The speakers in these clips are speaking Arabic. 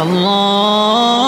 الله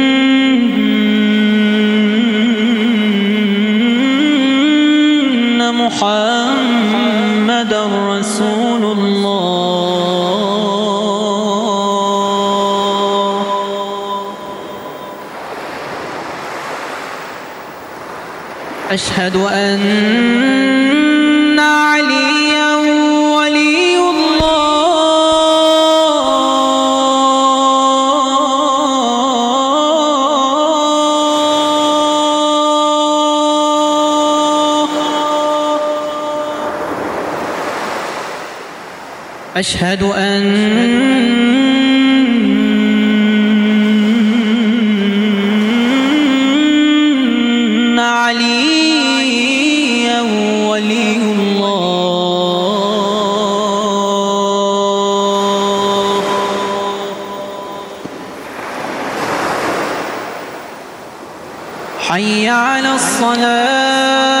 محمد رسول الله. أشهد أن أشهد أن عليا ولي الله. حي على الصلاة.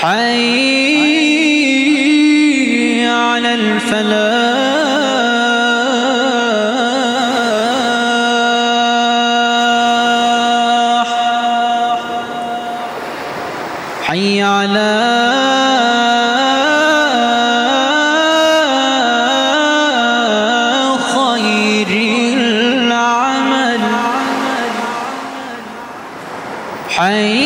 حي على الفلاح. حي على خير العمل. حي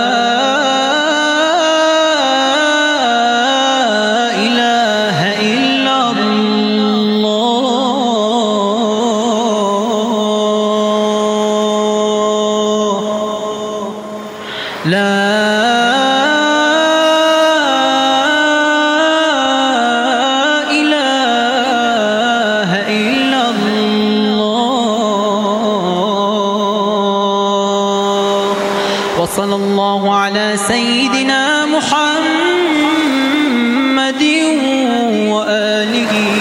لا إله إلا الله. وصلى الله على سيدنا محمد وآله